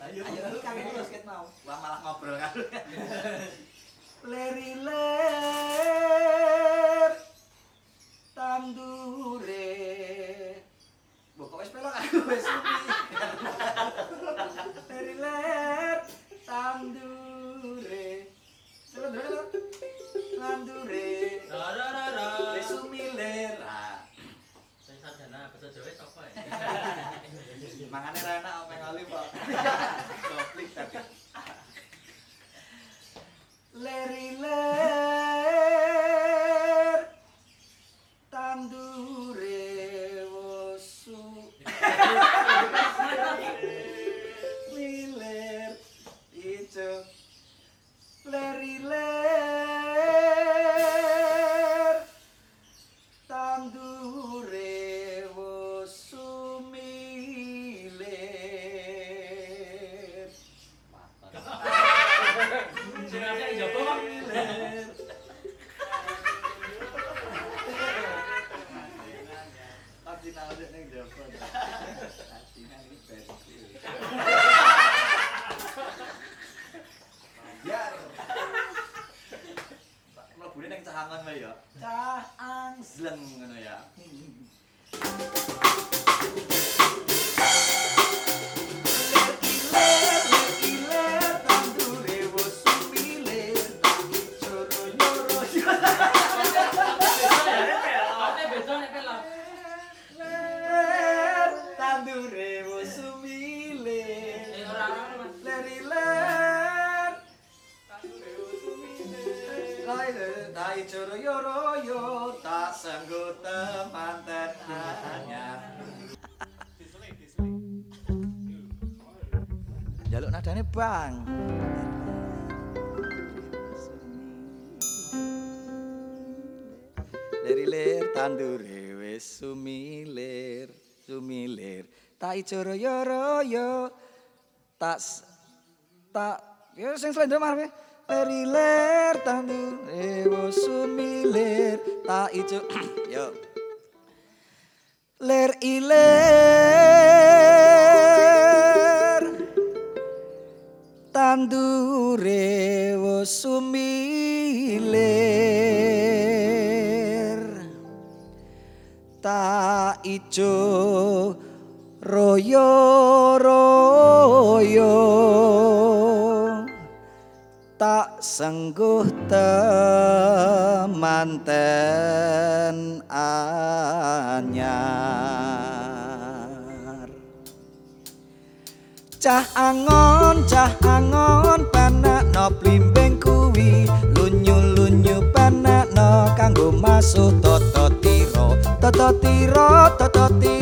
Ayo ayo kan mau. Wah malah ngobrol kan. Leri ler Larry hangan mo ya. Ta ang slang ano ya. Tak sanggup temanten anyar Jaluk nadane bang. Leri lir tandure wis sumilir sumilir. Tak ijo royo royo tak tak ya sing slendro marwe Leri lir tandure wis sumilir. Tak ijo yo. Ler iler. Tandure wis sumilir. Tak ijo royo royo sengguh temanten anyar. Cah angon, cah angon panakno blimbing kuwi. Lunyu-lunyu panakno kanggo masuk toto tiro toto tiro toto tiro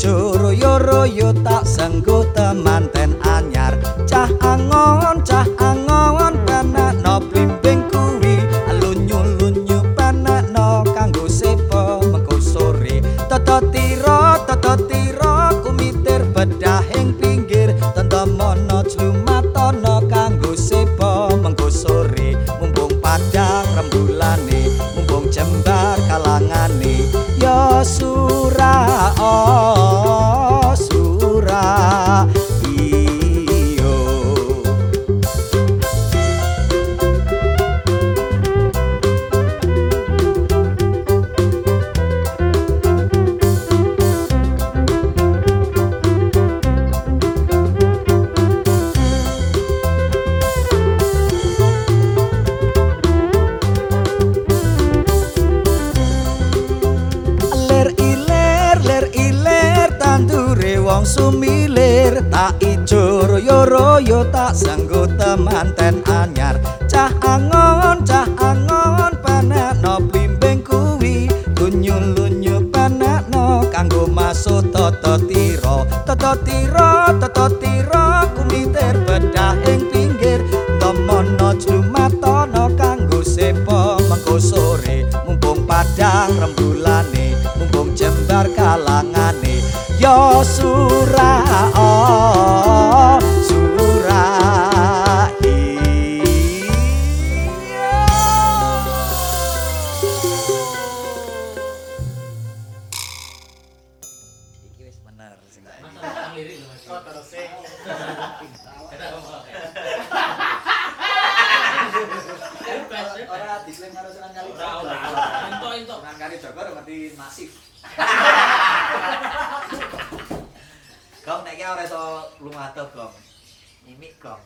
tak ijo royo royo tak senggo temanten anyar. Cah angon cah angon panakno blimbing kuwi. Lunyu lunyu panakno kanggo sepo mengko sore toto tiro toto tiro kumitir bedahing pinggir. Tanda mono jumatono kanggo sepo mengko sore mumpung padang wong sumilir tak ijo royo-royo tak sanggo temanten anyar. Cah angon cah angon panekno blimbing kuwi. Lunyu-lunyu panekno kanggo masuk tata tira. Tata tira tata tira kumiter bedah ing pinggir. Tomono jlumatana kanggo sepo mengko sore mumpung padang rembulane mumpung jembar kalangane yo surah oh, surah Iki wis bener sing tak Mas tak lirik lho Mas. Kok terus Ora ora. Ento ento. Sunan Kali Joko ngerti masif. Gong nek ora iso lumato gong. Mimik gong.